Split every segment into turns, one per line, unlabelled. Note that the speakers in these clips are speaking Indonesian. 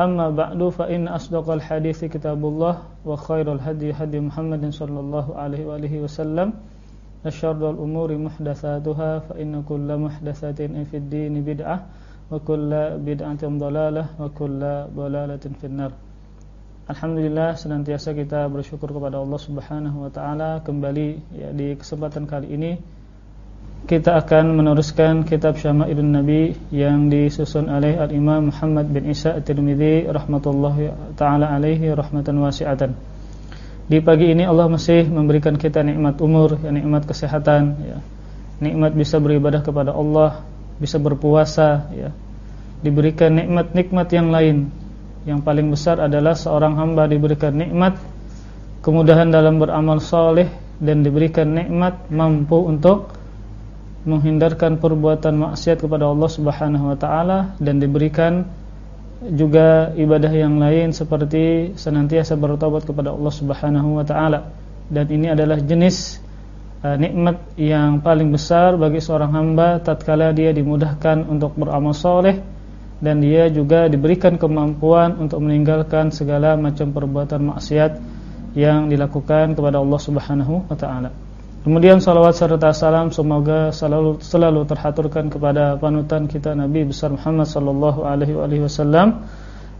أما بعد فإن أصدق الحديث كتاب الله وخير الهدي هدي محمد صلى الله عليه وآله وسلم وشر الأمور محدثاتها فإن كل محدثة في الدين بدعة وكل بدعة ضلالة وكل ضلالة في النار Alhamdulillah senantiasa kita bersyukur kepada Allah Subhanahu wa taala kembali ya di kesempatan kali ini kita akan meneruskan kitab Syama'ilun Nabi yang disusun oleh Al-Imam Muhammad bin Isa At-Tirmidzi rahmatullahi taala alaihi rahmatan wasi'atan. Di pagi ini Allah masih memberikan kita nikmat umur, ya nikmat kesehatan, ya. Nikmat bisa beribadah kepada Allah, bisa berpuasa, ya. Diberikan nikmat-nikmat yang lain yang paling besar adalah seorang hamba diberikan nikmat kemudahan dalam beramal soleh dan diberikan nikmat mampu untuk menghindarkan perbuatan maksiat kepada Allah Subhanahu wa taala dan diberikan juga ibadah yang lain seperti senantiasa bertobat kepada Allah Subhanahu wa taala dan ini adalah jenis uh, nikmat yang paling besar bagi seorang hamba tatkala dia dimudahkan untuk beramal soleh dan dia juga diberikan kemampuan untuk meninggalkan segala macam perbuatan maksiat yang dilakukan kepada Allah Subhanahu wa taala. Kemudian salawat serta salam semoga selalu selalu terhaturkan kepada panutan kita Nabi besar Muhammad sallallahu alaihi wasallam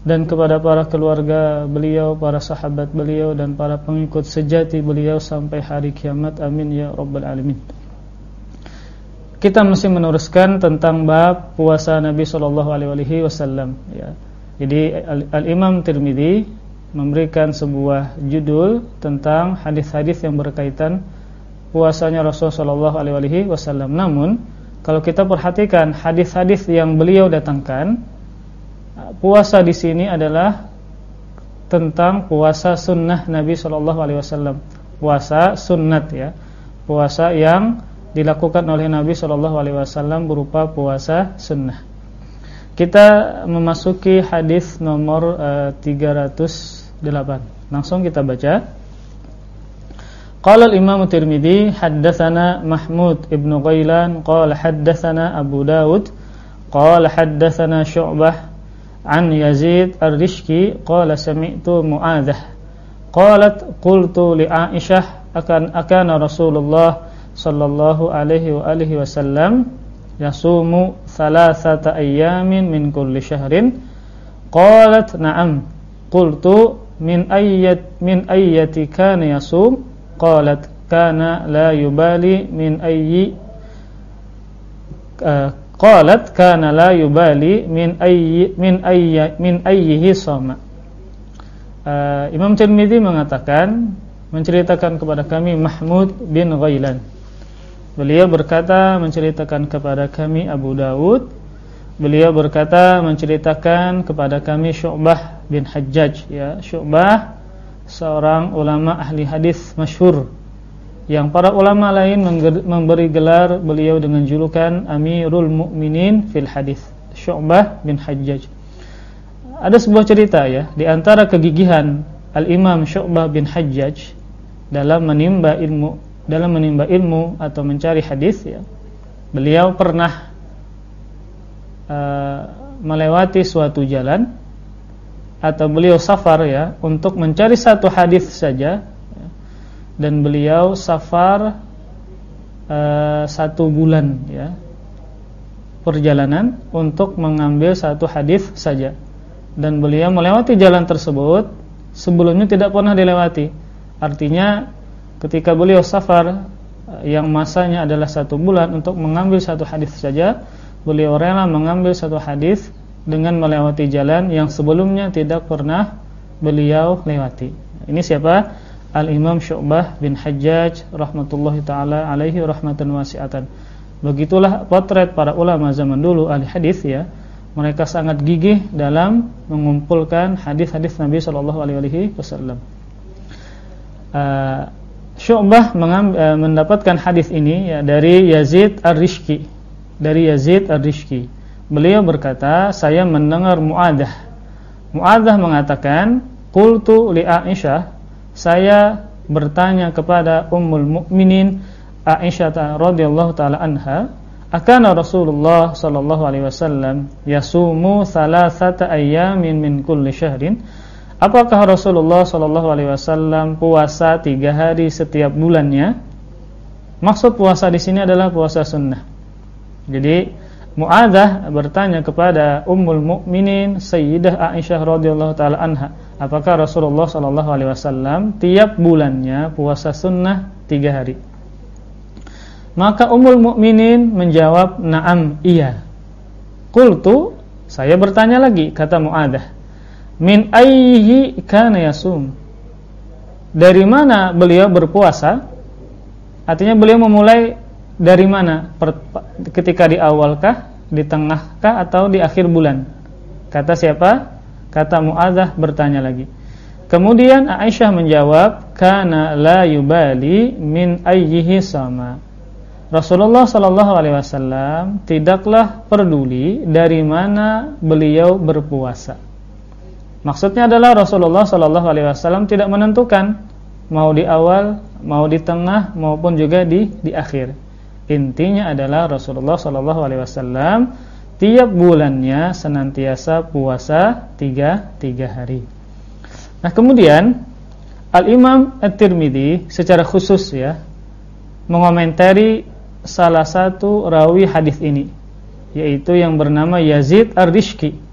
dan kepada para keluarga beliau, para sahabat beliau dan para pengikut sejati beliau sampai hari kiamat. Amin ya rabbal alamin kita masih meneruskan tentang bab puasa Nabi Shallallahu Alaihi Wasallam. Ya. Jadi Al Imam Tirmidzi memberikan sebuah judul tentang hadis-hadis yang berkaitan puasanya Rasul Shallallahu Alaihi Wasallam. Namun kalau kita perhatikan hadis-hadis yang beliau datangkan, puasa di sini adalah tentang puasa sunnah Nabi Shallallahu Alaihi Wasallam. Puasa sunnat ya, puasa yang dilakukan oleh Nabi Shallallahu Alaihi Wasallam berupa puasa sunnah. Kita memasuki hadis nomor uh, eh, 308. Langsung kita baca. Qala al-Imam Tirmizi haddatsana Mahmud ibnu Ghailan qala haddatsana Abu Dawud. Qala haddatsana Syu'bah an Yazid ar-Rishki. Qala sami'tu Mu'adzah qalat qultu li Aisyah akan akana Rasulullah sallallahu alaihi wa alihi wasallam yasumu thalathata ayyamin min kulli syahrin qalat na'am. Qultu min ayyat min ayyati kana yasum qalat kana la yubali min ayyi uh, qalat kana la yubali min ayyi min ayyi min ayyihi sama. Uh, Imam Tirmizi mengatakan menceritakan kepada kami Mahmud bin Ghailan. Beliau berkata menceritakan kepada kami Abu Dawud. Beliau berkata menceritakan kepada kami Syu'bah bin Hajjaj. Ya Syu'bah seorang ulama ahli hadis masyhur yang para ulama lain memberi gelar beliau dengan julukan Amirul Mukminin fil hadis Syu'bah bin Hajjaj. Ada sebuah cerita ya di antara kegigihan Al-Imam Syu'bah bin Hajjaj dalam menimba ilmu dalam menimba ilmu atau mencari hadis ya. Beliau pernah uh, melewati suatu jalan atau beliau safar ya untuk mencari satu hadis saja. Dan beliau safar uh, satu bulan ya perjalanan untuk mengambil satu hadis saja. Dan beliau melewati jalan tersebut sebelumnya tidak pernah dilewati. Artinya ketika beliau safar yang masanya adalah satu bulan untuk mengambil satu hadis saja, beliau rela mengambil satu hadis dengan melewati jalan yang sebelumnya tidak pernah beliau lewati. Ini siapa? Al-Imam Syu'bah bin Hajjaj rahmatullahi taala alaihi rahmatan wasi'atan. Begitulah potret para ulama zaman dulu ahli hadis ya. Mereka sangat gigih dalam mengumpulkan hadis-hadis Nabi sallallahu alaihi wasallam. uh, Syu'bah uh, mendapatkan hadis ini ya dari Yazid Ar-Rishki. Dari Yazid Ar-Rishki. Beliau berkata, saya mendengar Mu'adah. Mu'adah mengatakan, Qultu li Aisyah, saya bertanya kepada Ummul Mukminin Aisyah radhiyallahu taala anha, akana Rasulullah sallallahu alaihi wasallam yasumu thalathata ayyamin min kulli syahrin? Apakah Rasulullah sallallahu alaihi wasallam puasa tiga hari setiap bulannya? Maksud puasa di sini adalah puasa sunnah. Jadi Mu'adzah bertanya kepada Ummul Mukminin Sayyidah Aisyah radhiyallahu taala anha, apakah Rasulullah sallallahu alaihi wasallam tiap bulannya puasa sunnah tiga hari? Maka Ummul Mukminin menjawab, "Na'am, iya." Qultu, saya bertanya lagi, kata Mu'adzah, min ayyi kana yasum dari mana beliau berpuasa artinya beliau memulai dari mana? Ketika di awalkah di tengahkah atau di akhir bulan? Kata siapa? Kata Muadzah bertanya lagi. Kemudian Aisyah menjawab kana la yubali min ayyihi sama. Rasulullah Shallallahu Alaihi Wasallam tidaklah peduli dari mana beliau berpuasa. Maksudnya adalah Rasulullah Shallallahu Alaihi Wasallam tidak menentukan mau di awal, mau di tengah, maupun juga di di akhir. Intinya adalah Rasulullah Shallallahu Alaihi Wasallam tiap bulannya senantiasa puasa tiga tiga hari. Nah kemudian Al Imam At-Tirmidzi secara khusus ya mengomentari salah satu rawi hadis ini yaitu yang bernama Yazid Ar-Rishki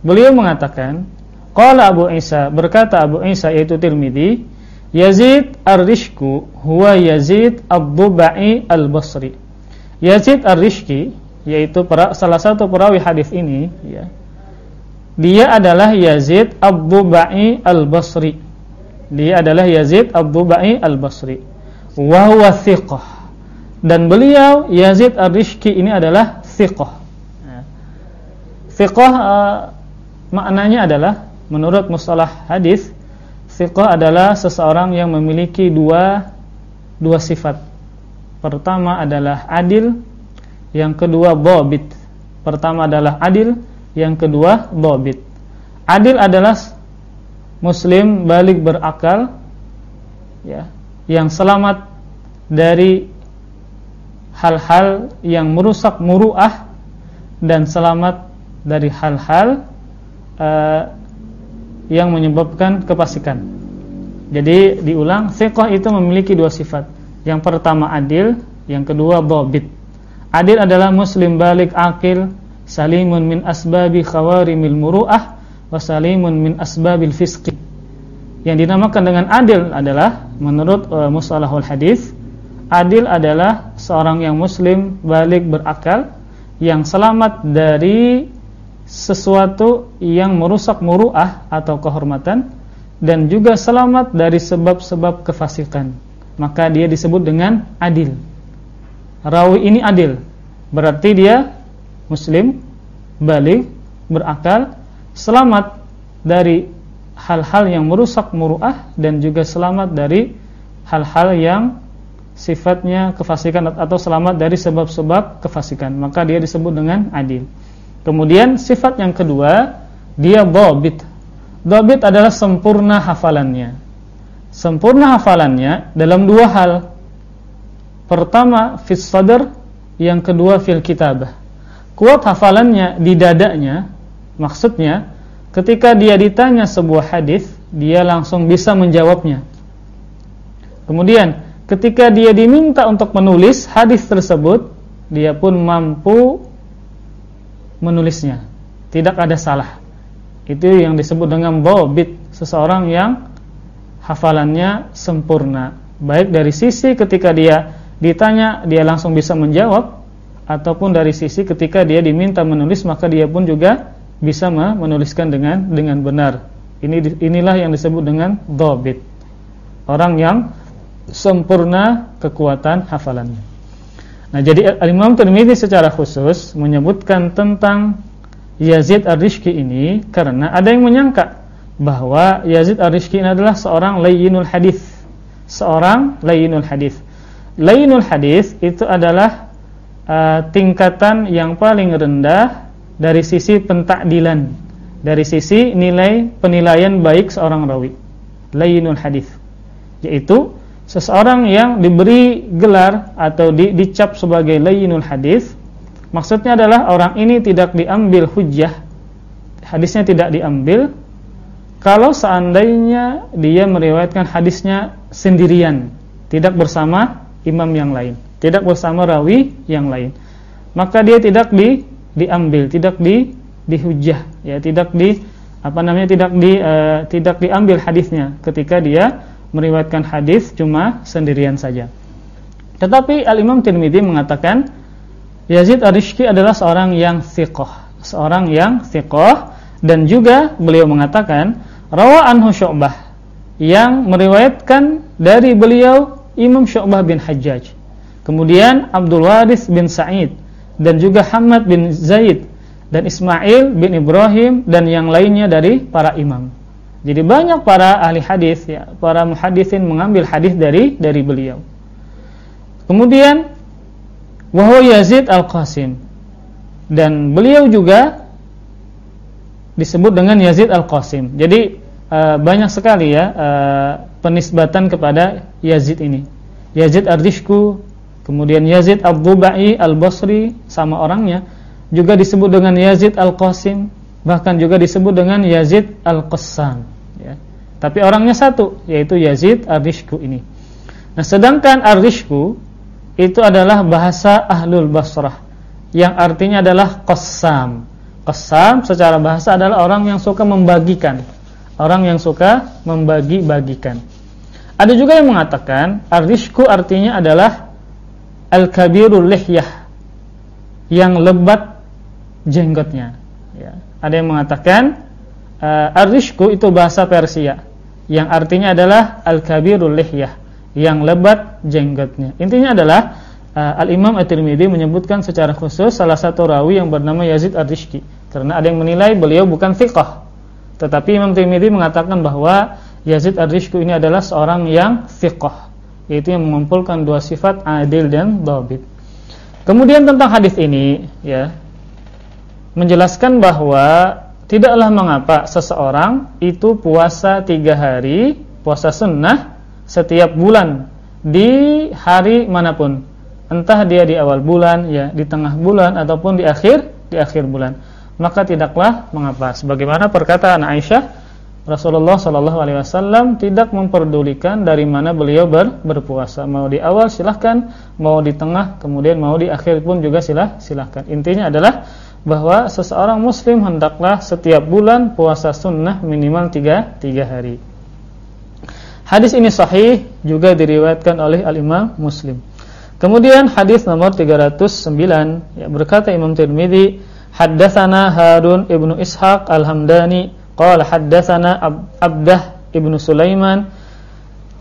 Beliau mengatakan, qala Abu Isa, berkata Abu Isa yaitu Tirmizi, Yazid Ar-Rishku huwa Yazid Abdubai Al-Basri. Yazid Ar-Rishki yaitu salah satu perawi hadis ini ya. Dia adalah Yazid Abdubai Al-Basri. Dia adalah Yazid Abdubai Al-Basri. Wa huwa thiqah. Dan beliau Yazid Ar-Rishki ini adalah thiqah. Ya. Thiqah uh, Maknanya adalah menurut mustalah hadis, thiqah adalah seseorang yang memiliki dua dua sifat. Pertama adalah adil, yang kedua dhabit. Pertama adalah adil, yang kedua dhabit. Adil adalah muslim balik berakal ya, yang selamat dari hal-hal yang merusak muruah dan selamat dari hal-hal uh, yang menyebabkan kepasikan. Jadi diulang, thiqah itu memiliki dua sifat. Yang pertama adil, yang kedua dhabit. Adil adalah muslim balik akil, salimun min asbabi khawarimil muru'ah wa salimun min asbabil fisqi. Yang dinamakan dengan adil adalah menurut uh, mustalahul hadis, adil adalah seorang yang muslim balik berakal yang selamat dari sesuatu yang merusak muruah atau kehormatan dan juga selamat dari sebab-sebab kefasikan. Maka dia disebut dengan adil. Rawi ini adil. Berarti dia muslim balik berakal selamat dari hal-hal yang merusak muruah dan juga selamat dari hal-hal yang sifatnya kefasikan atau selamat dari sebab-sebab kefasikan. Maka dia disebut dengan adil Kemudian sifat yang kedua, dia dhabit. Dhabit adalah sempurna hafalannya. Sempurna hafalannya dalam dua hal. Pertama, fis sadr, yang kedua fil kitabah. Kuat hafalannya di dadanya, maksudnya ketika dia ditanya sebuah hadis, dia langsung bisa menjawabnya. Kemudian, ketika dia diminta untuk menulis hadis tersebut, dia pun mampu menulisnya. Tidak ada salah. Itu yang disebut dengan bobit seseorang yang hafalannya sempurna. Baik dari sisi ketika dia ditanya dia langsung bisa menjawab ataupun dari sisi ketika dia diminta menulis maka dia pun juga bisa menuliskan dengan dengan benar. Ini inilah yang disebut dengan dobit. Orang yang sempurna kekuatan hafalannya. Nah, jadi Al-Imam Tirmizi secara khusus menyebutkan tentang Yazid Ar-Rishki ini karena ada yang menyangka bahwa Yazid Ar-Rishki ini adalah seorang layyinul hadis. seorang layinul hadis. Layinul hadis itu adalah uh, tingkatan yang paling rendah dari sisi pentakdilan, dari sisi nilai penilaian baik seorang rawi. Layinul hadis yaitu seseorang yang diberi gelar atau di, dicap sebagai layinul hadis maksudnya adalah orang ini tidak diambil hujjah hadisnya tidak diambil kalau seandainya dia meriwayatkan hadisnya sendirian tidak bersama imam yang lain tidak bersama rawi yang lain maka dia tidak di diambil tidak di dihujjah ya tidak di apa namanya tidak di uh, tidak diambil hadisnya ketika dia meriwayatkan hadis cuma sendirian saja. Tetapi Al-Imam Tirmidzi mengatakan Yazid Ar-Rishki adalah seorang yang thiqah, seorang yang thiqah dan juga beliau mengatakan rawa anhu Syu'bah yang meriwayatkan dari beliau Imam Syu'bah bin Hajjaj. Kemudian Abdul Waris bin Sa'id dan juga Hamad bin Zaid dan Ismail bin Ibrahim dan yang lainnya dari para imam. Jadi banyak para ahli hadis ya, para muhaddisin mengambil hadis dari dari beliau. Kemudian wahyu Yazid Al-Qasim dan beliau juga disebut dengan Yazid Al-Qasim. Jadi uh, banyak sekali ya uh, penisbatan kepada Yazid ini. Yazid Ardishku, kemudian Yazid Al-Dubai Al-Basri sama orangnya juga disebut dengan Yazid Al-Qasim bahkan juga disebut dengan Yazid Al-Qassam ya. Tapi orangnya satu yaitu Yazid Ar-Rishku ini. Nah, sedangkan Ar-Rishku itu adalah bahasa Ahlul Basrah yang artinya adalah qassam. Qassam secara bahasa adalah orang yang suka membagikan. Orang yang suka membagi-bagikan. Ada juga yang mengatakan Ar-Rishku artinya adalah Al-Kabirul Lihyah yang lebat jenggotnya ya. Ada yang mengatakan uh, ar-rishku itu bahasa Persia yang artinya adalah al-kabirul lihyah yang lebat jenggotnya. Intinya adalah uh, Al-Imam At-Tirmidzi menyebutkan secara khusus salah satu rawi yang bernama Yazid Ar-Rishki karena ada yang menilai beliau bukan thiqah. Tetapi Imam Tirmidzi mengatakan bahwa Yazid Ar-Rishku ini adalah seorang yang thiqah yaitu yang mengumpulkan dua sifat adil dan dhabit. Kemudian tentang hadis ini ya menjelaskan bahwa Tidaklah mengapa seseorang itu puasa tiga hari, puasa sunnah setiap bulan di hari mana pun. Entah dia di awal bulan, ya di tengah bulan ataupun di akhir di akhir bulan. Maka tidaklah mengapa. Sebagaimana perkataan Aisyah, Rasulullah Shallallahu Alaihi Wasallam tidak memperdulikan dari mana beliau ber, berpuasa. Mau di awal silahkan, mau di tengah, kemudian mau di akhir pun juga silah silahkan. Intinya adalah bahwa seseorang muslim hendaklah setiap bulan puasa sunnah minimal 3 3 hari. Hadis ini sahih juga diriwayatkan oleh al-Imam Muslim. Kemudian hadis nomor 309 ya berkata Imam Tirmizi, haddatsana Harun ibnu Ishaq al-Hamdani qala haddatsana Abdah ibnu Sulaiman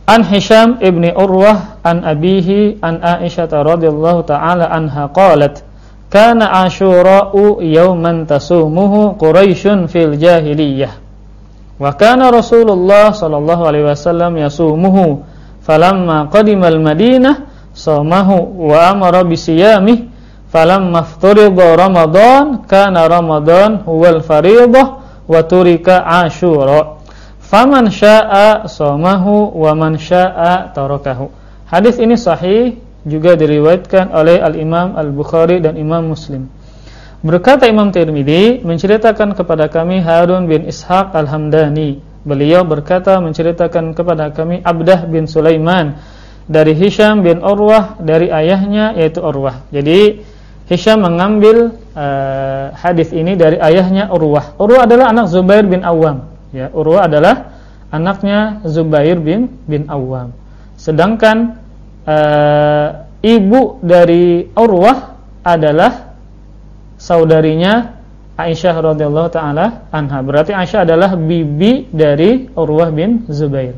an Hisham ibni Urwah an abihi an Aisyah radhiyallahu taala anha qalat Kana Asyura'u yawman tasumuhu Quraisyun fil jahiliyah. Wa kana Rasulullah sallallahu alaihi wasallam yasumuhu. Falamma qadimal Madinah samahu wa amara bisiyamih. Falamma iftarida Ramadan kana Ramadan huwal fariidah wa turika Asyura. Faman syaa'a samahu wa man syaa'a tarakahu. Hadis ini sahih juga diriwayatkan oleh Al-Imam Al-Bukhari dan Imam Muslim. Berkata Imam Tirmidzi menceritakan kepada kami Harun bin Ishaq Al-Hamdani. Beliau berkata menceritakan kepada kami Abdah bin Sulaiman dari Hisham bin Urwah dari ayahnya yaitu Urwah. Jadi Hisham mengambil uh, hadis ini dari ayahnya Urwah. Urwah adalah anak Zubair bin Awam. Ya, Urwah adalah anaknya Zubair bin bin Awam. Sedangkan uh, ibu dari Urwah adalah saudarinya Aisyah radhiyallahu taala anha. Berarti Aisyah adalah bibi dari Urwah bin Zubair.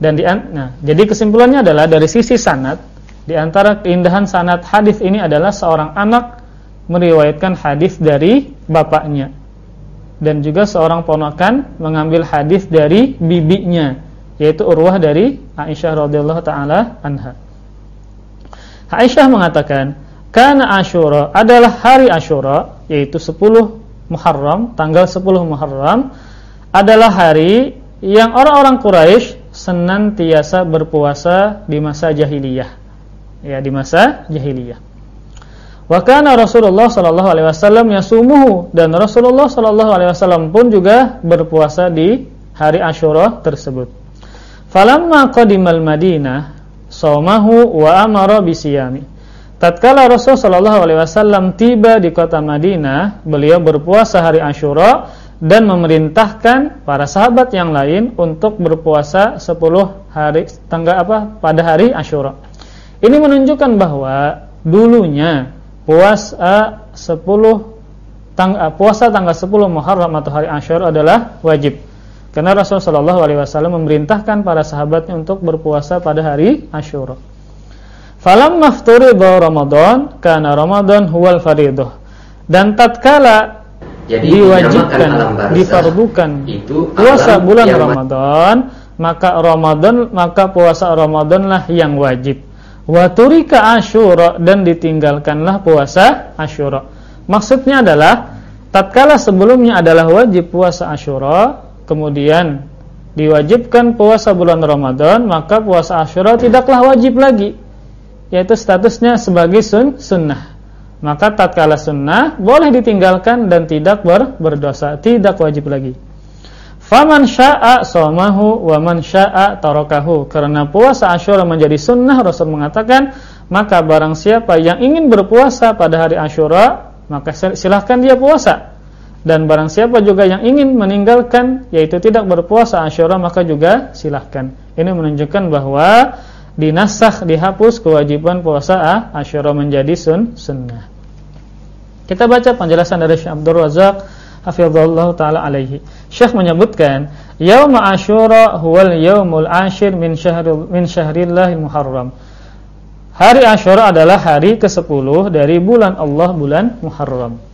Dan di nah, jadi kesimpulannya adalah dari sisi sanad di antara keindahan sanad hadis ini adalah seorang anak meriwayatkan hadis dari bapaknya dan juga seorang ponakan mengambil hadis dari bibinya yaitu Urwah dari Aisyah radhiyallahu taala anha. Aisyah mengatakan, "Kana Asyura adalah hari Asyura, yaitu 10 Muharram, tanggal 10 Muharram adalah hari yang orang-orang Quraisy senantiasa berpuasa di masa jahiliyah. Ya, di masa jahiliyah. Wa kana Rasulullah sallallahu alaihi wasallam yasumuhu dan Rasulullah sallallahu alaihi wasallam pun juga berpuasa di hari Asyura tersebut. Falamma qadimal Madinah saumahu wa amara bisiyami. Tatkala Rasul sallallahu alaihi wasallam tiba di kota Madinah, beliau berpuasa hari Asyura dan memerintahkan para sahabat yang lain untuk berpuasa 10 hari tanggal apa pada hari Asyura. Ini menunjukkan bahwa dulunya puasa 10 tang, puasa tanggal 10 Muharram atau hari Asyura adalah wajib. Karena Rasulullah Shallallahu Alaihi Wasallam memerintahkan para sahabatnya untuk berpuasa pada hari Ashura. Falam mafturi bahwa Ramadan karena Ramadan huwal faridoh. Dan tatkala Jadi, diwajibkan, difardukan itu puasa bulan Ramadan, maka Ramadan maka puasa Ramadanlah yang wajib. Waturika Ashura dan ditinggalkanlah puasa Ashura. Maksudnya adalah tatkala sebelumnya adalah wajib puasa Ashura, kemudian diwajibkan puasa bulan Ramadan, maka puasa Asyura tidaklah wajib lagi. Yaitu statusnya sebagai sun, sunnah. Maka tatkala sunnah boleh ditinggalkan dan tidak ber, berdosa, tidak wajib lagi. Faman syaa somahu wa man syaa tarakahu. Karena puasa Asyura menjadi sunnah, Rasul mengatakan, maka barang siapa yang ingin berpuasa pada hari Asyura, maka silahkan dia puasa dan barang siapa juga yang ingin meninggalkan yaitu tidak berpuasa Asyura maka juga silahkan. Ini menunjukkan bahwa dinasah dihapus kewajiban puasa Asyura menjadi sun sunnah. Kita baca penjelasan dari Syekh Abdul Razak hafizallahu taala alaihi. Syekh menyebutkan, Yaum Asyura huwal yaumul ashir min syahril min syahrillahil muharram. Hari Asyura adalah hari ke-10 dari bulan Allah bulan Muharram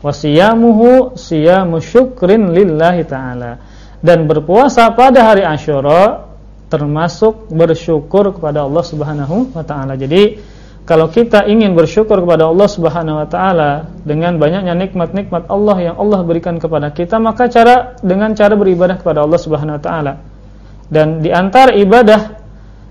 wasiyamuhu siyamu syukrin lillahi ta'ala dan berpuasa pada hari Asyura termasuk bersyukur kepada Allah Subhanahu wa taala. Jadi kalau kita ingin bersyukur kepada Allah Subhanahu wa taala dengan banyaknya nikmat-nikmat Allah yang Allah berikan kepada kita, maka cara dengan cara beribadah kepada Allah Subhanahu wa taala. Dan di antara ibadah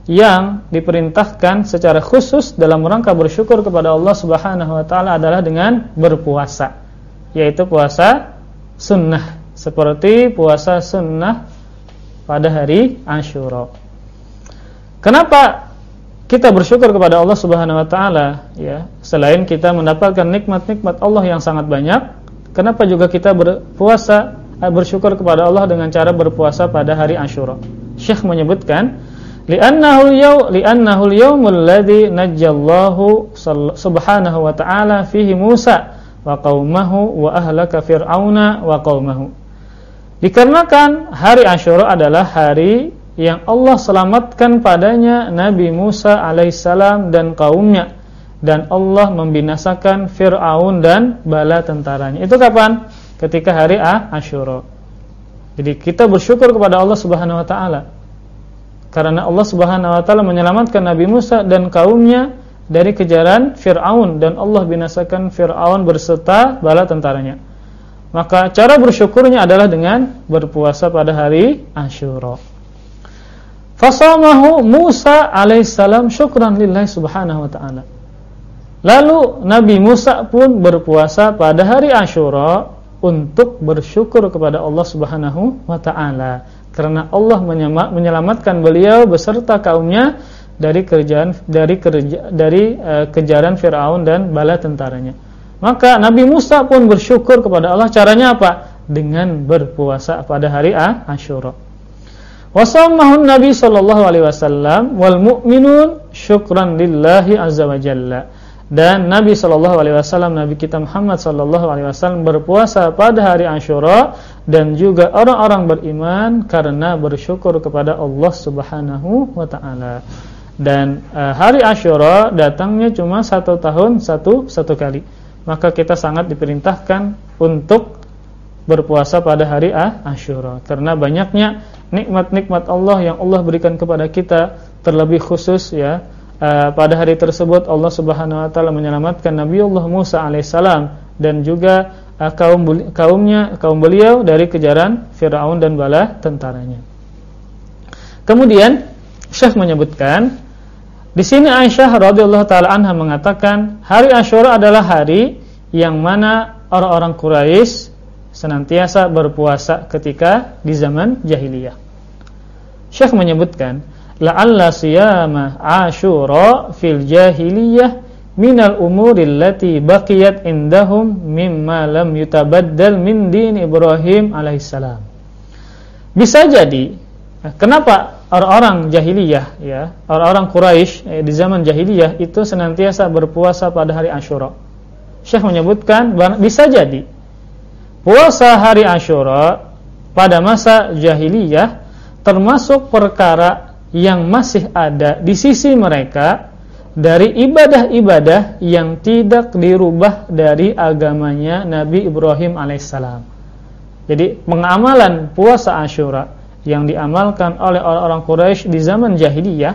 yang diperintahkan secara khusus dalam rangka bersyukur kepada Allah Subhanahu wa taala adalah dengan berpuasa yaitu puasa sunnah seperti puasa sunnah pada hari Ashura. Kenapa kita bersyukur kepada Allah Subhanahu wa taala ya, selain kita mendapatkan nikmat-nikmat Allah yang sangat banyak, kenapa juga kita berpuasa eh, bersyukur kepada Allah dengan cara berpuasa pada hari Ashura? Syekh menyebutkan li'annahu yaw li'annahu al-yawmul ladzi subhanahu wa ta'ala fihi Musa wa qaumahu wa ahlaka fir'auna wa qaumahu. Dikarenakan hari Asyura adalah hari yang Allah selamatkan padanya Nabi Musa alaihissalam dan kaumnya dan Allah membinasakan Fir'aun dan bala tentaranya. Itu kapan? Ketika hari Asyura. Jadi kita bersyukur kepada Allah Subhanahu wa taala. Karena Allah Subhanahu wa taala menyelamatkan Nabi Musa dan kaumnya dari kejaran Fir'aun dan Allah binasakan Fir'aun berserta bala tentaranya. Maka cara bersyukurnya adalah dengan berpuasa pada hari Ashura. Fasamahu Musa alaihissalam syukran lillahi subhanahu wa ta'ala. Lalu Nabi Musa pun berpuasa pada hari Ashura untuk bersyukur kepada Allah subhanahu wa ta'ala. Karena Allah menyelamatkan beliau beserta kaumnya dari kerjaan dari kerja dari uh, kejaran Firaun dan bala tentaranya. Maka Nabi Musa pun bersyukur kepada Allah. Caranya apa? Dengan berpuasa pada hari Asyura. Wasammahun Nabi sallallahu alaihi wasallam wal mu'minun syukran lillahi azza wa jalla. Dan Nabi sallallahu alaihi wasallam Nabi kita Muhammad sallallahu alaihi wasallam berpuasa pada hari Asyura dan juga orang-orang beriman karena bersyukur kepada Allah Subhanahu wa taala dan uh, hari Ashura datangnya cuma satu tahun satu satu kali. Maka kita sangat diperintahkan untuk berpuasa pada hari Asyura. Karena banyaknya nikmat-nikmat Allah yang Allah berikan kepada kita terlebih khusus ya uh, pada hari tersebut Allah Subhanahu wa taala menyelamatkan Nabiullah Musa alaihissalam dan juga uh, kaum kaumnya kaum beliau dari kejaran Firaun dan bala tentaranya. Kemudian Syekh menyebutkan di sini Aisyah radhiyallahu taala anha mengatakan hari Asyura adalah hari yang mana orang-orang Quraisy senantiasa berpuasa ketika di zaman jahiliyah. Syekh menyebutkan, la'alla siyama Asyura fil jahiliyah minal umuril lati baqiyat indahum mimma lam yutabaddal min din Ibrahim alaihissalam. Bisa jadi kenapa orang-orang jahiliyah ya, orang-orang Quraisy eh, di zaman jahiliyah itu senantiasa berpuasa pada hari Asyura. Syekh menyebutkan bisa jadi puasa hari Ashura pada masa jahiliyah termasuk perkara yang masih ada di sisi mereka dari ibadah-ibadah yang tidak dirubah dari agamanya Nabi Ibrahim alaihissalam. Jadi pengamalan puasa Ashura yang diamalkan oleh orang-orang Quraisy di zaman jahiliyah,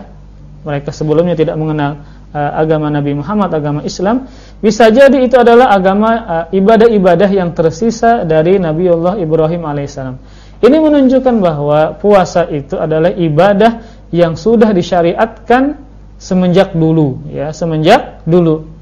mereka sebelumnya tidak mengenal uh, agama Nabi Muhammad, agama Islam, bisa jadi itu adalah agama uh, ibadah-ibadah uh, yang tersisa dari Nabiullah Ibrahim alaihissalam. Ini menunjukkan bahwa puasa itu adalah ibadah yang sudah disyariatkan semenjak dulu, ya, semenjak dulu.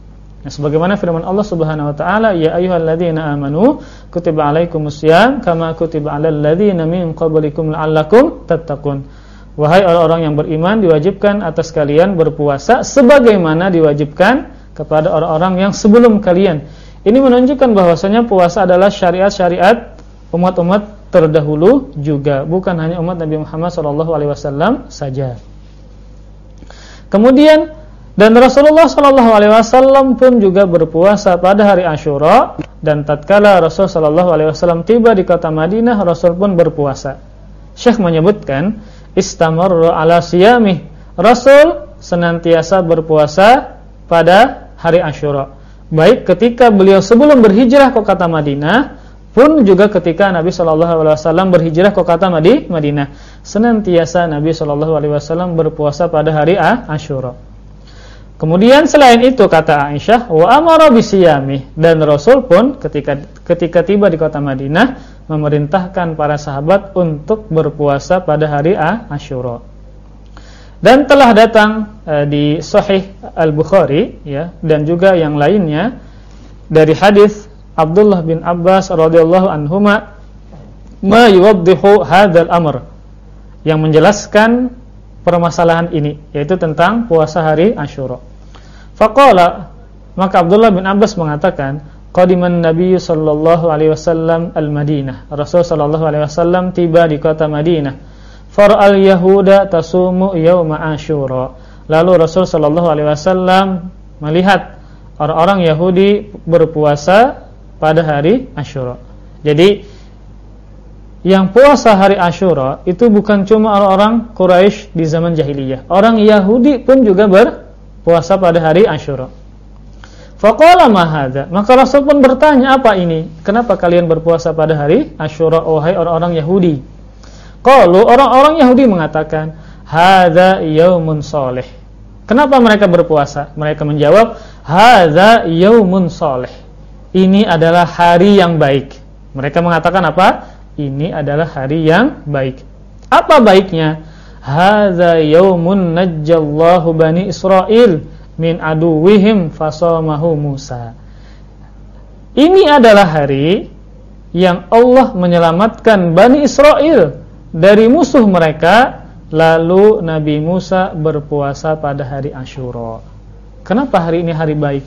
Nah, sebagaimana firman Allah Subhanahu wa taala, "Ya ayyuhalladzina amanu, kutiba alaikumusiyam kama kutiba alal ladzina min qablikum la'allakum tattaqun." Wahai orang-orang yang beriman diwajibkan atas kalian berpuasa sebagaimana diwajibkan kepada orang-orang yang sebelum kalian. Ini menunjukkan bahwasanya puasa adalah syariat-syariat umat-umat terdahulu juga bukan hanya umat Nabi Muhammad SAW saja. Kemudian dan Rasulullah SAW pun juga berpuasa pada hari Ashura dan tatkala Rasul SAW tiba di kota Madinah Rasul pun berpuasa. Syekh menyebutkan istamarra ala siyamih. Rasul senantiasa berpuasa pada hari Asyura. Baik ketika beliau sebelum berhijrah ke kota Madinah pun juga ketika Nabi Shallallahu alaihi wasallam berhijrah ke kota Madinah. Senantiasa Nabi Shallallahu alaihi wasallam berpuasa pada hari Asyura. Kemudian selain itu kata Aisyah, wa amara bisiyami dan Rasul pun ketika ketika tiba di kota Madinah memerintahkan para sahabat untuk berpuasa pada hari Asyura. Dan telah datang e, di Sahih Al-Bukhari ya dan juga yang lainnya dari hadis Abdullah bin Abbas radhiyallahu anhuma ma yuwaddihu hadzal amr yang menjelaskan permasalahan ini yaitu tentang puasa hari Asyura. Faqala maka Abdullah bin Abbas mengatakan qadiman Nabi sallallahu alaihi wasallam al-Madinah. Rasul sallallahu alaihi wasallam tiba di kota Madinah. Fara'al yahuda tasumu yauma Asyura. Lalu Rasul sallallahu alaihi wasallam melihat orang-orang Yahudi berpuasa pada hari Asyura. Jadi yang puasa hari Asyura itu bukan cuma orang-orang Quraisy di zaman jahiliyah. Orang Yahudi pun juga ber puasa pada hari Ashura. Faqala mahadha. Maka Rasul pun bertanya, apa ini? Kenapa kalian berpuasa pada hari Ashura wahai orang-orang Yahudi? Qalu orang-orang Yahudi mengatakan, hadza yaumun salih. Kenapa mereka berpuasa? Mereka menjawab, hadza yaumun salih. Ini adalah hari yang baik. Mereka mengatakan apa? Ini adalah hari yang baik. Apa baiknya? Hadza yaumun najjallahu bani Israil min aduwihim fasamahu Musa. Ini adalah hari yang Allah menyelamatkan Bani Israel dari musuh mereka lalu Nabi Musa berpuasa pada hari Ashura. Kenapa hari ini hari baik?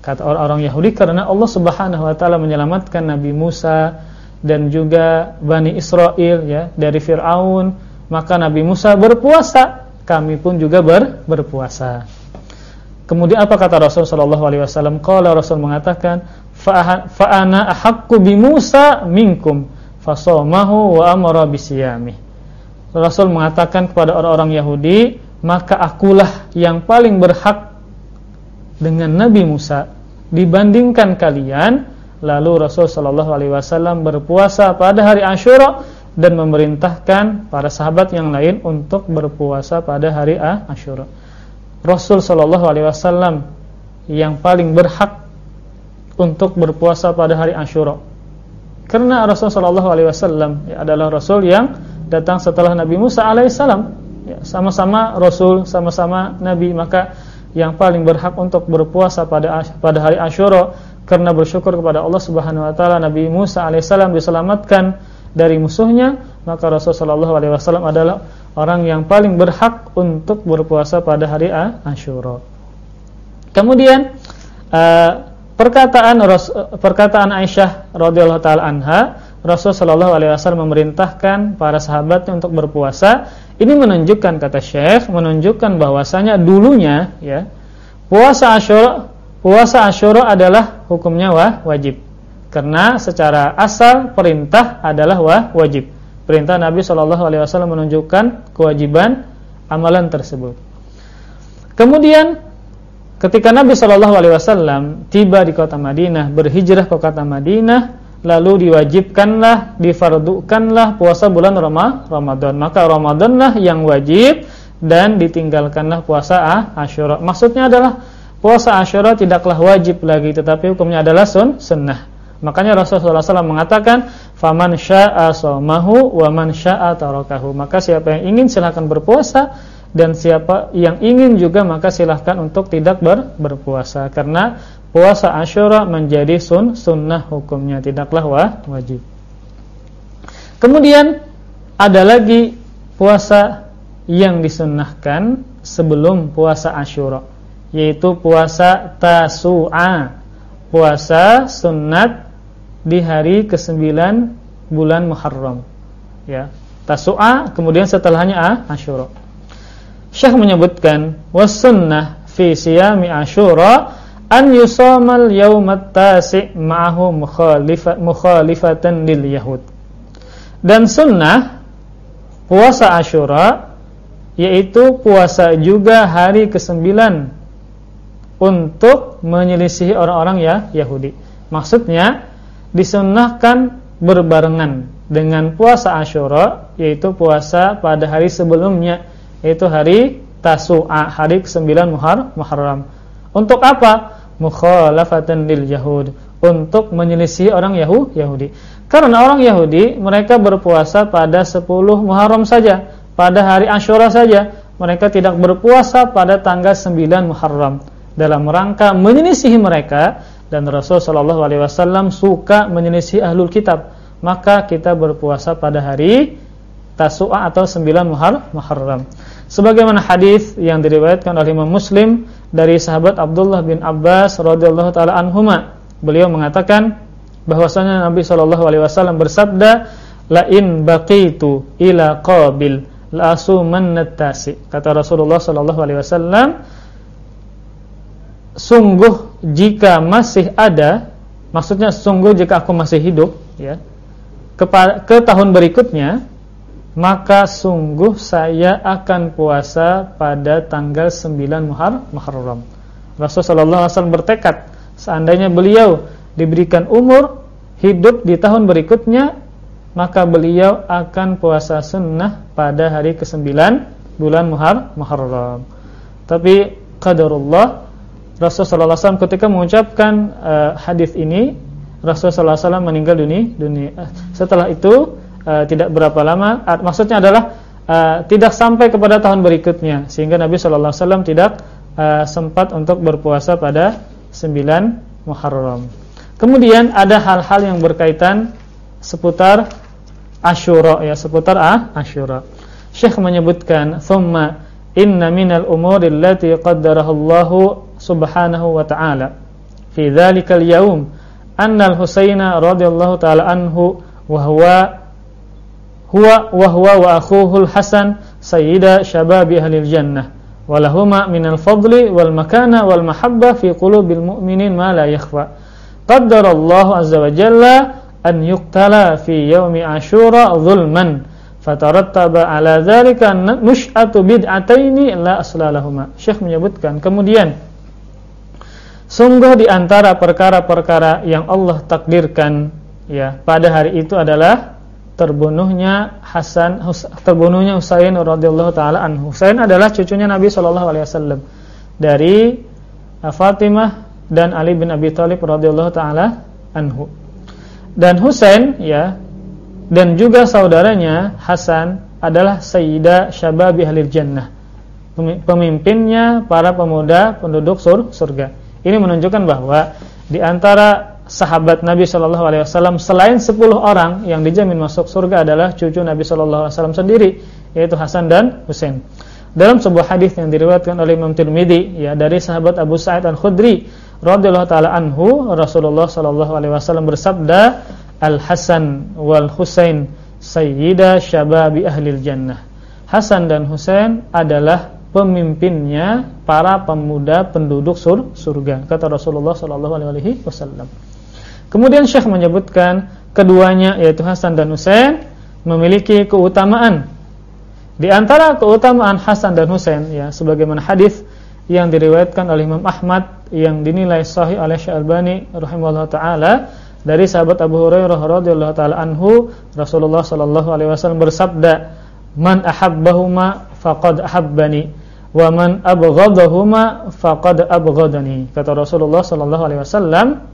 Kata orang-orang Yahudi karena Allah Subhanahu wa taala menyelamatkan Nabi Musa dan juga Bani Israel ya dari Firaun maka Nabi Musa berpuasa, kami pun juga ber, berpuasa. Kemudian apa kata Rasul sallallahu alaihi wasallam? Qala Rasul mengatakan, "Fa ana ahaqqu bi Musa minkum." Fasamahu wa amara bisiyami. Rasul mengatakan kepada orang-orang Yahudi, "Maka akulah yang paling berhak dengan Nabi Musa dibandingkan kalian." lalu Rasul Shallallahu alaihi wasallam berpuasa pada hari Asyura dan memerintahkan para sahabat yang lain untuk berpuasa pada hari Asyura. Rasul Shallallahu alaihi wasallam yang paling berhak untuk berpuasa pada hari Asyura. Karena Rasul Shallallahu alaihi wasallam ya, adalah rasul yang datang setelah Nabi Musa alaihissalam. Ya, sama-sama rasul, sama-sama nabi, maka yang paling berhak untuk berpuasa pada pada hari Asyura karena bersyukur kepada Allah Subhanahu wa taala Nabi Musa alaihissalam diselamatkan dari musuhnya maka Rasulullah sallallahu alaihi wasallam adalah orang yang paling berhak untuk berpuasa pada hari Asyura. Kemudian uh, perkataan perkataan Aisyah radhiyallahu taala anha Rasul sallallahu alaihi wasallam memerintahkan para sahabatnya untuk berpuasa ini menunjukkan kata Syekh menunjukkan bahwasanya dulunya ya puasa Asyura puasa Asyura adalah hukumnya wah, wajib. Karena secara asal perintah adalah wah, wajib. Perintah Nabi Shallallahu alaihi wasallam menunjukkan kewajiban amalan tersebut. Kemudian ketika Nabi Shallallahu alaihi wasallam tiba di kota Madinah, berhijrah ke kota Madinah, lalu diwajibkanlah, difardukanlah puasa bulan Ramadan. Maka Ramadanlah yang wajib dan ditinggalkanlah puasa Asyura. Maksudnya adalah puasa Asyura tidaklah wajib lagi tetapi hukumnya adalah sun sunnah. Makanya Rasulullah SAW mengatakan, "Faman syaa'a shaumahu wa man syaa'a tarakahu." Maka siapa yang ingin silahkan berpuasa dan siapa yang ingin juga maka silahkan untuk tidak ber, berpuasa karena puasa Asyura menjadi sun sunnah hukumnya tidaklah wah, wajib. Kemudian ada lagi puasa yang disunnahkan sebelum puasa Asyura yaitu puasa Tasu'a. Puasa sunnat di hari ke-9 bulan Muharram. Ya. Tasu'a kemudian setelahnya Asyura. Syekh menyebutkan was sunnah fi siyami Asyura an yusamal yaumat tasi' ma'ahu mukhalifatan lil yahud. Dan sunnah puasa Asyura yaitu puasa juga hari ke-9 untuk menyelisihi orang-orang ya Yahudi. Maksudnya disunnahkan berbarengan dengan puasa Asyura yaitu puasa pada hari sebelumnya yaitu hari Tasu'a, hari ke-9 Muharram. Untuk apa? mukhalafatan lil yahud untuk menyelisih orang Yahu, Yahudi. Karena orang Yahudi mereka berpuasa pada 10 Muharram saja, pada hari Asyura saja. Mereka tidak berpuasa pada tanggal 9 Muharram dalam rangka menyelisih mereka dan Rasul sallallahu alaihi wasallam suka menyelisih ahlul kitab. Maka kita berpuasa pada hari Tasu'a atau 9 Muharram. Sebagaimana hadis yang diriwayatkan oleh Imam Muslim dari sahabat Abdullah bin Abbas radhiyallahu taala anhuma. Beliau mengatakan bahwasanya Nabi sallallahu alaihi wasallam bersabda, "La in baqitu ila qabil la asumannattasi." Kata Rasulullah sallallahu alaihi wasallam, sungguh jika masih ada, maksudnya sungguh jika aku masih hidup, ya, ke, ke tahun berikutnya, maka sungguh saya akan puasa pada tanggal 9 Muhar Muharram. Rasulullah SAW bertekad seandainya beliau diberikan umur hidup di tahun berikutnya maka beliau akan puasa sunnah pada hari ke-9 bulan Muhar Muharram. Tapi qadarullah Rasulullah SAW ketika mengucapkan uh, hadis ini Rasulullah SAW meninggal dunia, dunia. Setelah itu uh, tidak berapa lama uh, maksudnya adalah uh, tidak sampai kepada tahun berikutnya sehingga Nabi sallallahu alaihi wasallam tidak uh, sempat untuk berpuasa pada 9 Muharram. Kemudian ada hal-hal yang berkaitan seputar Asyura ya, seputar ah, Asyura. Syekh menyebutkan thumma inna minal umuri allati qaddaraha Allah subhanahu wa ta'ala fi dhalikal yaum anna al-Husaina radhiyallahu ta'ala anhu wa huwa huwa wa huwa wa akhuhu al-Hasan sayyida shababi ahli al-jannah wa lahumma min al-fadli wal makana wal mahabba fi qulubil mu'minin ma la yakhfa qaddara Allah azza wa jalla an yuqtala fi yaumi ashura zulman fatarattaba ala dhalika nush'atu bid'ataini la aslalahuma Syekh menyebutkan. Kemudian Sungguh di antara perkara-perkara yang Allah takdirkan ya pada hari itu adalah terbunuhnya Hasan terbunuhnya Husain radhiyallahu taala anhu. Husain adalah cucunya Nabi sallallahu alaihi wasallam dari uh, Fatimah dan Ali bin Abi Thalib radhiyallahu taala anhu. Dan Husain ya dan juga saudaranya Hasan adalah Sayyidah Syababi Ahlil Jannah. Pemimpinnya para pemuda penduduk sur surga. Ini menunjukkan bahwa di antara sahabat Nabi Shallallahu alaihi wasallam selain 10 orang yang dijamin masuk surga adalah cucu Nabi Shallallahu alaihi wasallam sendiri yaitu Hasan dan Husain. Dalam sebuah hadis yang diriwayatkan oleh Imam Tirmidzi ya dari sahabat Abu Sa'id Al-Khudri radhiyallahu taala anhu Rasulullah sallallahu alaihi wasallam bersabda Al Hasan wal Husain sayyida syababi ahlil jannah. Hasan dan Husain adalah pemimpinnya para pemuda penduduk sur surga kata Rasulullah sallallahu alaihi wasallam. Kemudian Syekh menyebutkan keduanya yaitu Hasan dan Husain memiliki keutamaan di antara keutamaan Hasan dan Husain ya sebagaimana hadis yang diriwayatkan oleh Imam Ahmad yang dinilai sahih oleh Syalbani rahimahullah taala dari sahabat Abu Hurairah radhiyallahu taala anhu Rasulullah sallallahu alaihi wasallam bersabda man ahabbahuma faqad ahabbani wa man abghadahuma faqad abghadani kata Rasulullah sallallahu alaihi wasallam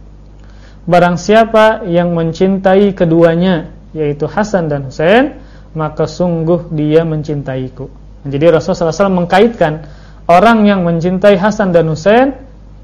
barang siapa yang mencintai keduanya yaitu Hasan dan Husain maka sungguh dia mencintaiku. Jadi Rasulullah SAW mengkaitkan orang yang mencintai Hasan dan Husain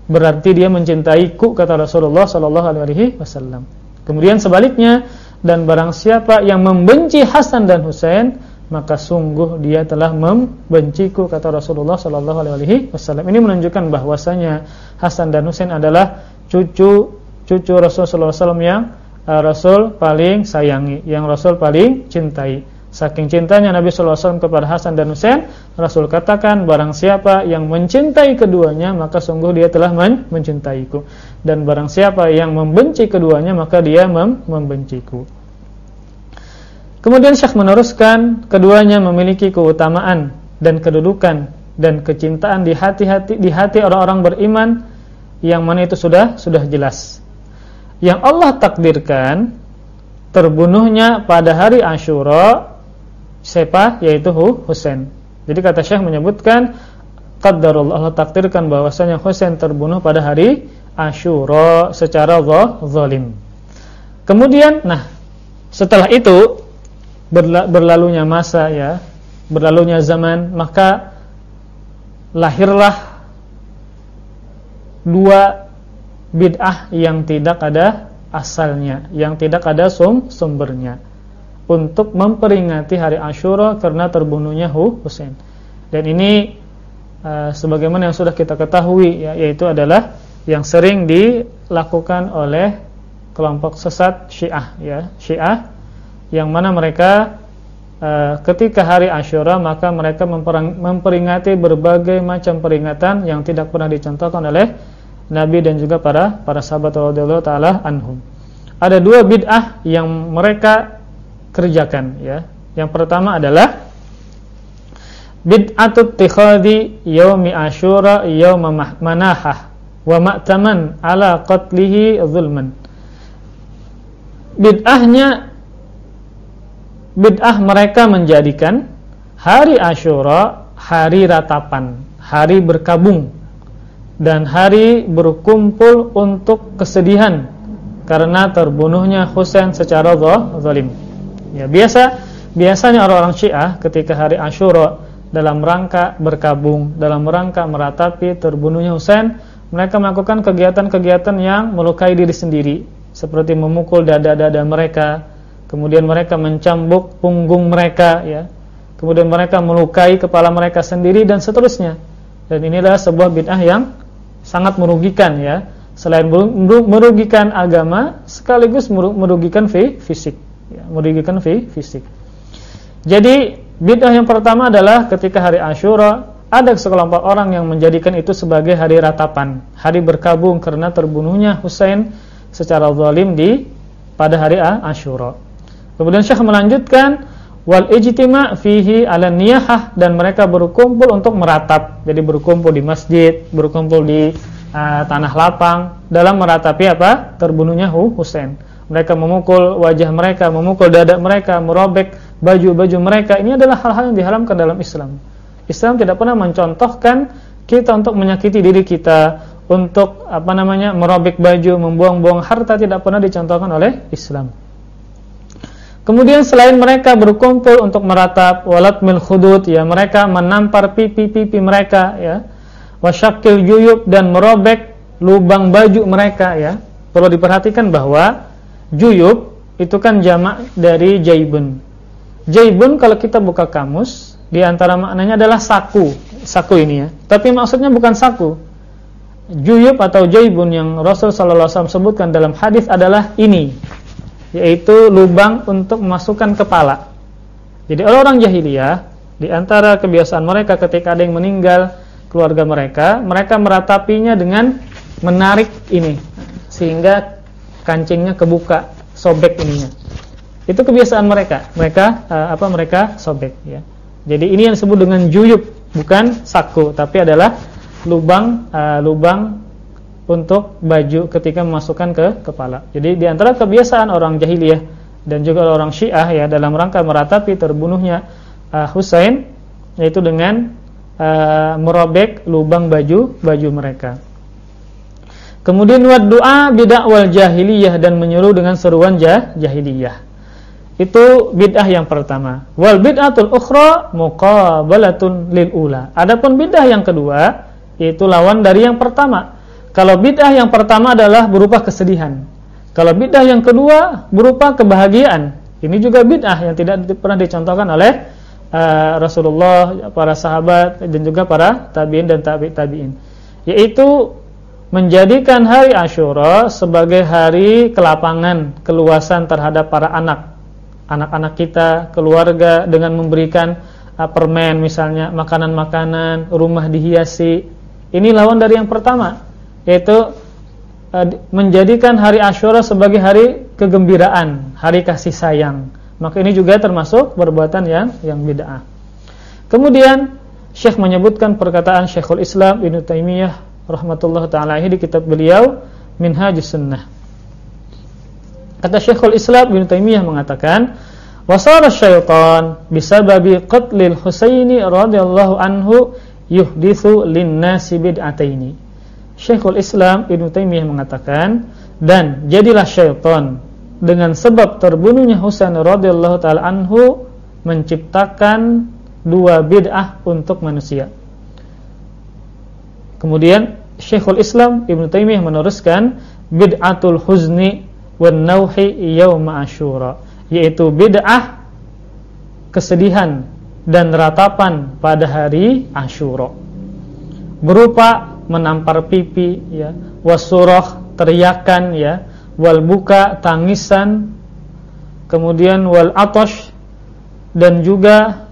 berarti dia mencintaiku kata Rasulullah Sallallahu Alaihi Wasallam. Kemudian sebaliknya dan barang siapa yang membenci Hasan dan Husain maka sungguh dia telah membenciku kata Rasulullah Sallallahu Alaihi Wasallam. Ini menunjukkan bahwasanya Hasan dan Husain adalah cucu cucu Rasulullah SAW yang uh, Rasul paling sayangi, yang Rasul paling cintai. Saking cintanya Nabi sallallahu alaihi wasallam kepada Hasan dan Husain, Rasul katakan barang siapa yang mencintai keduanya maka sungguh dia telah men mencintaiku. Dan barang siapa yang membenci keduanya maka dia mem membenciku. Kemudian Syekh meneruskan keduanya memiliki keutamaan dan kedudukan dan kecintaan di hati-hati di hati orang-orang beriman yang mana itu sudah sudah jelas. Yang Allah takdirkan terbunuhnya pada hari Asyura siapa yaitu Husain. Jadi kata Syekh menyebutkan qaddarullah Allah takdirkan bahwasanya Husain terbunuh pada hari Asyura secara zalim. Kemudian nah setelah itu berlalunya masa ya, berlalunya zaman. Maka lahirlah dua bid'ah yang tidak ada asalnya, yang tidak ada sum sumbernya. Untuk memperingati hari Ashura karena terbunuhnya Husain. Dan ini uh, sebagaimana yang sudah kita ketahui ya, yaitu adalah yang sering dilakukan oleh kelompok sesat Syiah ya, Syiah yang mana mereka uh, ketika hari Ashura maka mereka memperingati berbagai macam peringatan yang tidak pernah dicontohkan oleh Nabi dan juga para para sahabat radhiyallahu taala anhum. Ada dua bid'ah yang mereka kerjakan ya. Yang pertama adalah bid'atut tikhadi yaumi asyura yauma manahah wa ma'taman ala qatlihi zulman. Bid'ahnya bid'ah mereka menjadikan hari Asyura hari ratapan, hari berkabung dan hari berkumpul untuk kesedihan karena terbunuhnya Husain secara zalim. Ya, biasa biasanya orang-orang Syiah ketika hari Asyura dalam rangka berkabung, dalam rangka meratapi terbunuhnya Husain, mereka melakukan kegiatan-kegiatan yang melukai diri sendiri, seperti memukul dada-dada mereka, kemudian mereka mencambuk punggung mereka ya. Kemudian mereka melukai kepala mereka sendiri dan seterusnya. Dan inilah sebuah bid'ah yang sangat merugikan ya. Selain merugikan agama, sekaligus merugikan fisik ya, merugikan fisik. Jadi bid'ah yang pertama adalah ketika hari Ashura ada sekelompok orang yang menjadikan itu sebagai hari ratapan, hari berkabung karena terbunuhnya Husain secara zalim di pada hari Ashura. Kemudian Syekh melanjutkan wal ijtima' fihi 'ala niyahah dan mereka berkumpul untuk meratap. Jadi berkumpul di masjid, berkumpul di uh, tanah lapang dalam meratapi apa? terbunuhnya Husain. Mereka memukul wajah mereka, memukul dada mereka, merobek baju-baju mereka. Ini adalah hal-hal yang diharamkan dalam Islam. Islam tidak pernah mencontohkan kita untuk menyakiti diri kita, untuk apa namanya merobek baju, membuang-buang harta tidak pernah dicontohkan oleh Islam. Kemudian selain mereka berkumpul untuk meratap walat mil khudud ya mereka menampar pipi-pipi mereka ya. Wasyakil juyub dan merobek lubang baju mereka ya. Perlu diperhatikan bahwa juyub itu kan jamak dari jaibun. Jaibun kalau kita buka kamus di antara maknanya adalah saku saku ini ya. Tapi maksudnya bukan saku. Juyub atau jaibun yang Rasul sallallahu alaihi wasallam sebutkan dalam hadis adalah ini yaitu lubang untuk memasukkan kepala. Jadi orang-orang jahiliyah di antara kebiasaan mereka ketika ada yang meninggal keluarga mereka, mereka meratapinya dengan menarik ini sehingga kancingnya kebuka, sobek ininya. Itu kebiasaan mereka. Mereka uh, apa mereka sobek ya. Jadi ini yang disebut dengan juyub, bukan saku, tapi adalah lubang uh, lubang untuk baju ketika memasukkan ke kepala. Jadi di antara kebiasaan orang jahiliyah dan juga orang Syiah ya dalam rangka meratapi terbunuhnya uh, Husain yaitu dengan uh, merobek lubang baju baju mereka. Kemudian wad doa bidah wal jahiliyah dan menyuruh dengan seruan jah, jahiliyah. Itu bid'ah yang pertama. Wal bid'atul ukhra muqabalatun lil ula. Adapun bid'ah yang kedua yaitu lawan dari yang pertama kalau bid'ah yang pertama adalah berupa kesedihan. Kalau bid'ah yang kedua berupa kebahagiaan. Ini juga bid'ah yang tidak pernah dicontohkan oleh uh, Rasulullah, para sahabat dan juga para tabi'in dan tabi' tabi'in. Yaitu menjadikan hari Ashura sebagai hari kelapangan, keluasan terhadap para anak. Anak-anak kita, keluarga dengan memberikan uh, permen misalnya, makanan-makanan, rumah dihiasi. Ini lawan dari yang pertama yaitu uh, menjadikan hari Ashura sebagai hari kegembiraan, hari kasih sayang. Maka ini juga termasuk perbuatan yang yang bid'ah. Kemudian Syekh menyebutkan perkataan Syekhul Islam Ibnu Taimiyah rahmatullah taala di kitab beliau Minhajus Sunnah. Kata Syekhul Islam Ibnu Taimiyah mengatakan, "Wasara syaitan bisababi qatlil Husaini radhiyallahu anhu yuhditsu lin-nasi bid'ataini." Syekhul Islam Ibn Taimiyah mengatakan dan jadilah syaitan dengan sebab terbunuhnya Husain radhiyallahu taala anhu menciptakan dua bid'ah untuk manusia. Kemudian Syekhul Islam Ibn Taimiyah meneruskan bid'atul huzni wan nauhi yauma asyura yaitu bid'ah kesedihan dan ratapan pada hari Asyura berupa menampar pipi ya. Wasurah teriakan ya. Wal buka tangisan. Kemudian wal atosh dan juga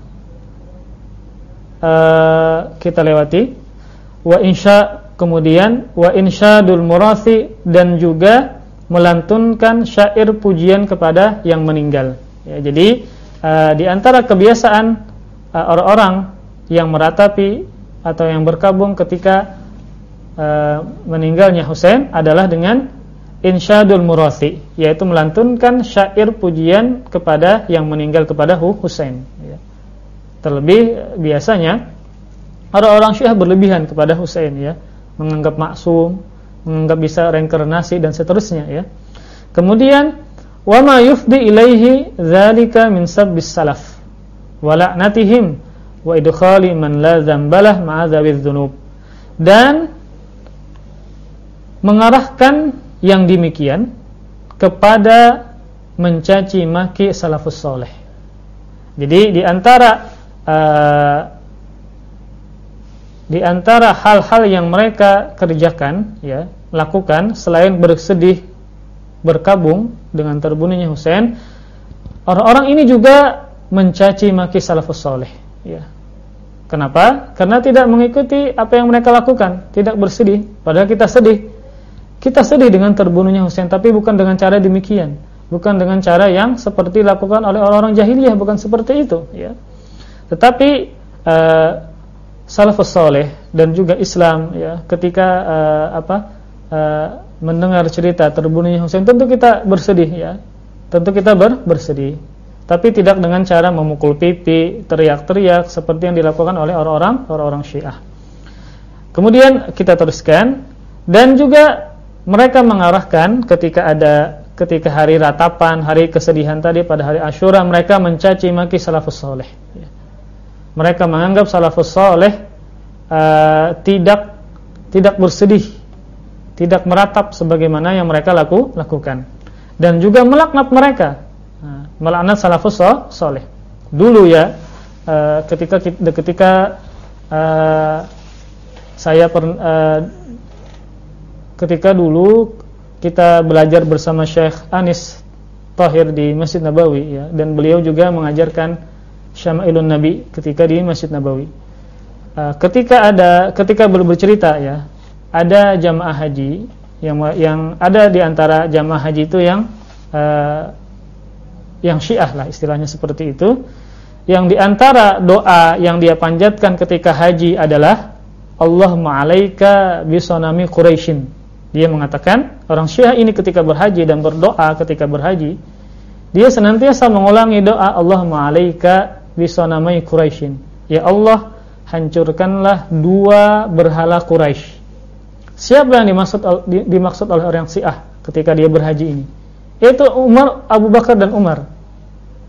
uh, kita lewati. Wa insya kemudian wa insyadul murasi dan juga melantunkan syair pujian kepada yang meninggal. Ya jadi uh, di antara kebiasaan uh, orang-orang uh, yang meratapi atau yang berkabung ketika uh, meninggalnya Husain adalah dengan insyadul murasi yaitu melantunkan syair pujian kepada yang meninggal kepada Husain. Ya. terlebih biasanya orang-orang Syiah berlebihan kepada Husain ya. Menganggap maksum menganggap bisa reinkarnasi dan seterusnya ya. Kemudian wa ma yufdi ilaihi dzalika min sabbis salaf wa la'natihim wa idkhali man la dzambalah ma'a dzunub. Dan mengarahkan yang demikian kepada mencaci maki salafus soleh. Jadi di antara uh, di antara hal-hal yang mereka kerjakan, ya, lakukan selain bersedih, berkabung dengan terbunuhnya Husain, orang-orang ini juga mencaci maki salafus soleh. Ya. Kenapa? Karena tidak mengikuti apa yang mereka lakukan, tidak bersedih. Padahal kita sedih. Kita sedih dengan terbunuhnya Husain tapi bukan dengan cara demikian. Bukan dengan cara yang seperti dilakukan oleh orang-orang jahiliyah, bukan seperti itu, ya. Tetapi uh, salafus saleh dan juga Islam ya ketika uh, apa uh, mendengar cerita terbunuhnya Husain tentu kita bersedih ya tentu kita ber, bersedih tapi tidak dengan cara memukul pipi teriak-teriak seperti yang dilakukan oleh orang-orang orang-orang Syiah kemudian kita teruskan dan juga mereka mengarahkan ketika ada ketika hari ratapan, hari kesedihan tadi pada hari Asyura mereka mencaci maki salafus saleh. Mereka menganggap salafus saleh uh, tidak tidak bersedih, tidak meratap sebagaimana yang mereka laku, lakukan. Dan juga melaknat mereka. Nah, melaknat salafus soleh. Dulu ya, uh, ketika ketika uh, saya per, uh, ketika dulu kita belajar bersama Syekh Anis Tahir di Masjid Nabawi ya, dan beliau juga mengajarkan Syama'ilun Nabi ketika di Masjid Nabawi. Uh, ketika ada ketika bercerita ya ada jamaah haji yang yang ada di antara jamaah haji itu yang uh, yang syiah lah istilahnya seperti itu yang di antara doa yang dia panjatkan ketika haji adalah Allahumma alaika bisonami Quraisyin dia mengatakan orang syiah ini ketika berhaji dan berdoa ketika berhaji dia senantiasa mengulangi doa Allahumma alaika bisonami Quraisyin ya Allah hancurkanlah dua berhala Quraisy. Siapa yang dimaksud dimaksud oleh orang Syiah ketika dia berhaji ini? Itu Umar, Abu Bakar dan Umar.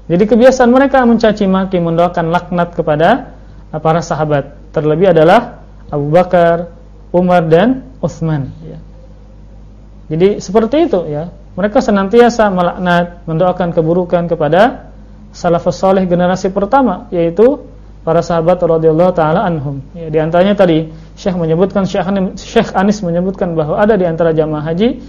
Jadi kebiasaan mereka mencaci maki, mendoakan laknat kepada para sahabat. Terlebih adalah Abu Bakar, Umar dan Utsman ya. Jadi seperti itu ya. Mereka senantiasa melaknat, mendoakan keburukan kepada salafus saleh generasi pertama yaitu para sahabat radhiyallahu taala anhum. Ya, di antaranya tadi Syekh menyebutkan Syekh Anis, menyebutkan bahwa ada di antara jamaah haji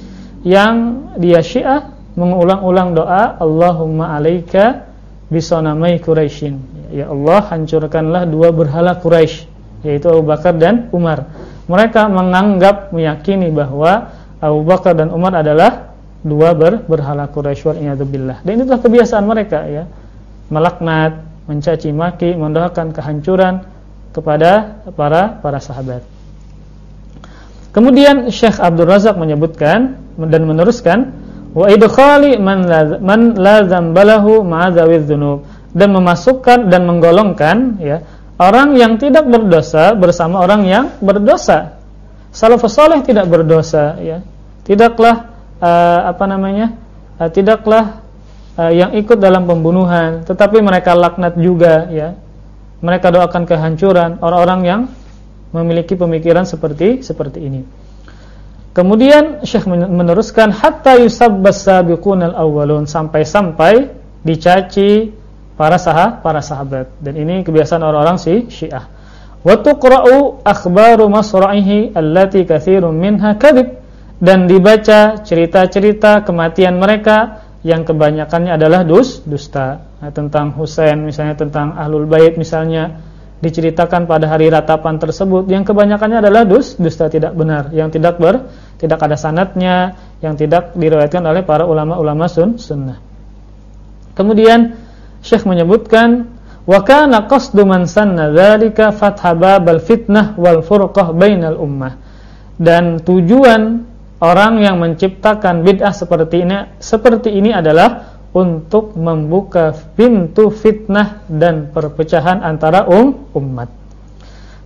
yang dia Syiah mengulang-ulang doa Allahumma alaika bisonamai Quraisyin. Ya Allah hancurkanlah dua berhala Quraisy yaitu Abu Bakar dan Umar. Mereka menganggap meyakini bahwa Abu Bakar dan Umar adalah dua ber berhala Quraisy wa Dan itulah kebiasaan mereka ya. Melaknat, mencaci maki, mendoakan kehancuran kepada para para sahabat. Kemudian Syekh Abdul Razak menyebutkan dan meneruskan wa idkhali man la, man la dzambalahu dan memasukkan dan menggolongkan ya orang yang tidak berdosa bersama orang yang berdosa. Salafus saleh tidak berdosa ya. Tidaklah uh, apa namanya? Uh, tidaklah uh, yang ikut dalam pembunuhan, tetapi mereka laknat juga ya. Mereka doakan kehancuran orang-orang yang memiliki pemikiran seperti seperti ini. Kemudian Syekh meneruskan hatta yusabbas sabiqunal awwalun sampai-sampai dicaci para sahab para sahabat dan ini kebiasaan orang-orang si Syiah. Wa tuqra'u akhbaru masra'ihi allati katsirun minha kadhib dan dibaca cerita-cerita kematian mereka yang kebanyakannya adalah dus, dusta. Nah, tentang Husain misalnya tentang Ahlul Bait misalnya diceritakan pada hari ratapan tersebut yang kebanyakannya adalah dus, dusta tidak benar, yang tidak ber tidak ada sanatnya, yang tidak diriwayatkan oleh para ulama-ulama sun, sunnah. Kemudian Syekh menyebutkan wa kana qasdu man sanna dzalika fathababal fitnah wal furqah bainal ummah. Dan tujuan orang yang menciptakan bid'ah seperti ini seperti ini adalah untuk membuka pintu fitnah dan perpecahan antara um, umat.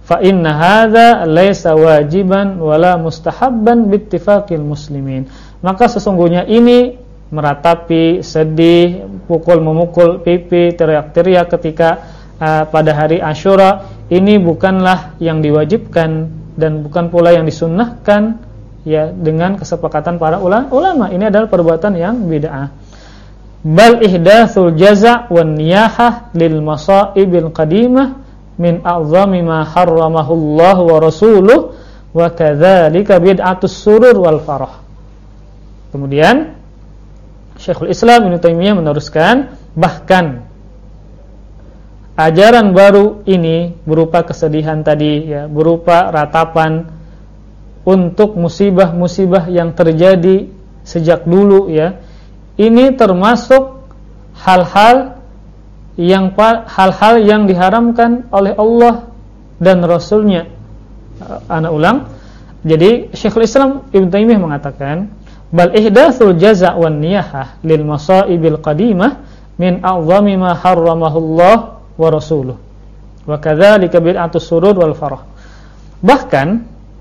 Fa inna hadza laisa wajiban wala mustahabban bittifaqil muslimin. Maka sesungguhnya ini meratapi, sedih, pukul memukul pipi, teriak-teriak ketika uh, pada hari Asyura ini bukanlah yang diwajibkan dan bukan pula yang disunnahkan ya dengan kesepakatan para ulama. Ini adalah perbuatan yang bid'ah. Bal ihdatsul jaza' wan niyahah lil masaibil qadimah min a'zami ma harramahu Allah wa rasuluh wa kadzalika bid'atus surur wal farah. Kemudian Syekhul Islam Ibnu Taimiyah meneruskan bahkan ajaran baru ini berupa kesedihan tadi ya, berupa ratapan untuk musibah-musibah yang terjadi sejak dulu ya. Ini termasuk hal-hal yang hal-hal yang diharamkan oleh Allah dan Rasulnya Anak ulang. Jadi Syekhul Islam Ibn Taimiyah mengatakan, "Bal ihdatsul jaza' wan niyahah lil masaibil qadimah min a'zami ma harramahu Allah wa rasuluh." Wa kadzalika bid'atus surur wal farah. Bahkan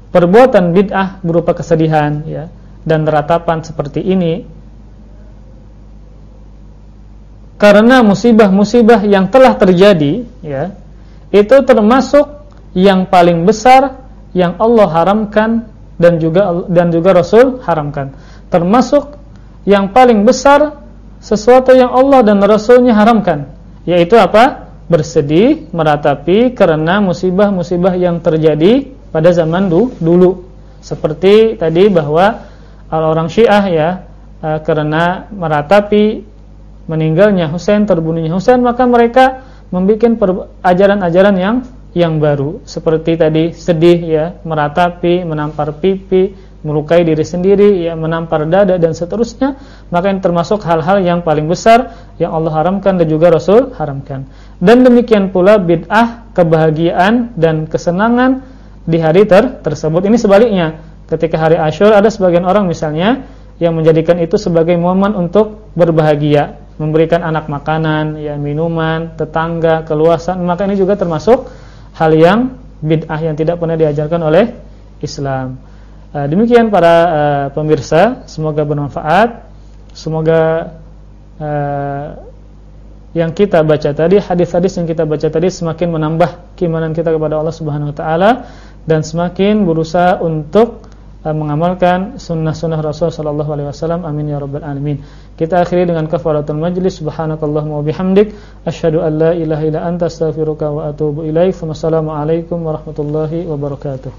perbuatan bid'ah berupa kesedihan ya dan ratapan seperti ini karena musibah-musibah yang telah terjadi ya itu termasuk yang paling besar yang Allah haramkan dan juga dan juga Rasul haramkan. Termasuk yang paling besar sesuatu yang Allah dan Rasulnya haramkan yaitu apa? Bersedih meratapi karena musibah-musibah yang terjadi pada zaman dulu. Seperti tadi bahwa orang Syiah ya eh, karena meratapi meninggalnya Husain, terbunuhnya Husain, maka mereka membuat ajaran-ajaran yang yang baru seperti tadi sedih ya, meratapi, menampar pipi, melukai diri sendiri, ya, menampar dada dan seterusnya, maka ini termasuk hal-hal yang paling besar yang Allah haramkan dan juga Rasul haramkan. Dan demikian pula bid'ah, kebahagiaan dan kesenangan di hari ter tersebut. Ini sebaliknya. Ketika hari Asyur ada sebagian orang misalnya yang menjadikan itu sebagai momen untuk berbahagia memberikan anak makanan, ya minuman, tetangga, keluasan, maka ini juga termasuk hal yang bid'ah yang tidak pernah diajarkan oleh Islam. Uh, demikian para uh, pemirsa, semoga bermanfaat. Semoga uh, yang kita baca tadi, hadis-hadis yang kita baca tadi semakin menambah keimanan kita kepada Allah Subhanahu wa taala dan semakin berusaha untuk mengamalkan sunnah-sunnah Rasul sallallahu alaihi wasallam. Amin ya rabbal alamin. Kita akhiri dengan kafaratul majlis. Subhanakallahumma wa bihamdik asyhadu an la ilaha illa anta astaghfiruka wa atubu ilaik. Wassalamualaikum warahmatullahi wabarakatuh.